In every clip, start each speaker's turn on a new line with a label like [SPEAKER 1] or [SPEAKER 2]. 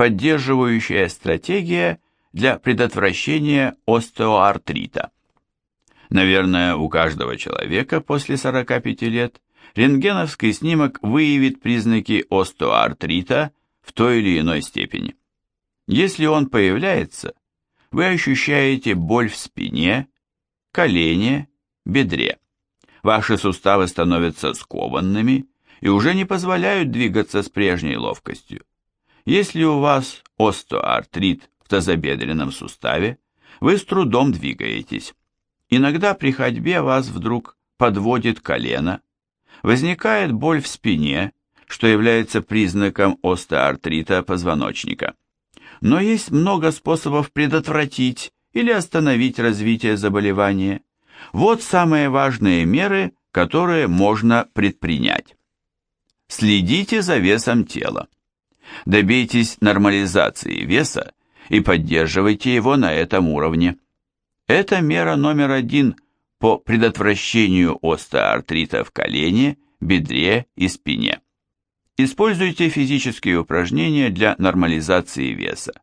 [SPEAKER 1] поддерживающая стратегия для предотвращения остеоартрита. Наверное, у каждого человека после 45 лет рентгеновский снимок выявит признаки остеоартрита в той или иной степени. Если он появляется, вы ощущаете боль в спине, колене, бедре. Ваши суставы становятся скованными и уже не позволяют двигаться с прежней ловкостью. Если у вас остеоартрит в тазобедренном суставе, вы с трудом двигаетесь. Иногда при ходьбе вас вдруг подводит колено, возникает боль в спине, что является признаком остеоартрита позвоночника. Но есть много способов предотвратить или остановить развитие заболевания. Вот самые важные меры, которые можно предпринять. Следите за весом тела. Добейтесь нормализации веса и поддерживайте его на этом уровне. Это мера номер один по предотвращению остеоартрита в колене, бедре и спине. Используйте физические упражнения для нормализации веса.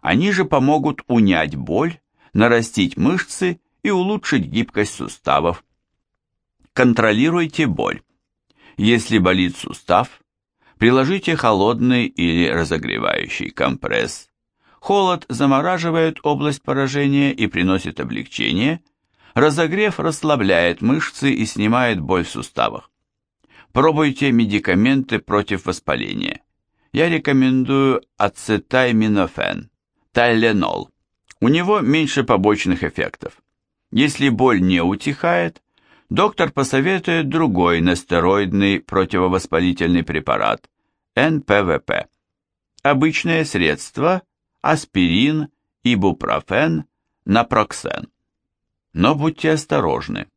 [SPEAKER 1] Они же помогут унять боль, нарастить мышцы и улучшить гибкость суставов. Контролируйте боль. Если болит сустав, приложите холодный или разогревающий компресс. Холод замораживает область поражения и приносит облегчение. Разогрев расслабляет мышцы и снимает боль в суставах. Пробуйте медикаменты против воспаления. Я рекомендую ацетайминофен, тайленол. У него меньше побочных эффектов. Если боль не утихает, доктор посоветует другой нестероидный противовоспалительный препарат – НПВП. Обычное средство – аспирин, ибупрофен, напроксен. Но будьте осторожны.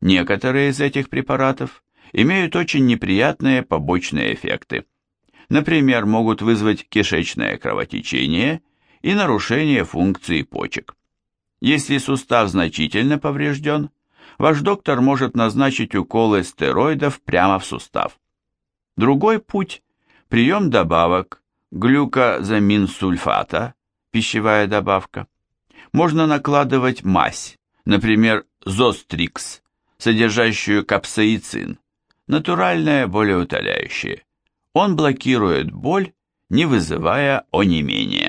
[SPEAKER 1] Некоторые из этих препаратов имеют очень неприятные побочные эффекты. Например, могут вызвать кишечное кровотечение и нарушение функции почек. Если сустав значительно поврежден, ваш доктор может назначить уколы стероидов прямо в сустав. Другой путь – прием добавок глюкозаминсульфата, пищевая добавка. Можно накладывать мазь, например, зострикс, содержащую капсаицин, натуральное болеутоляющее. Он блокирует боль, не вызывая онемения.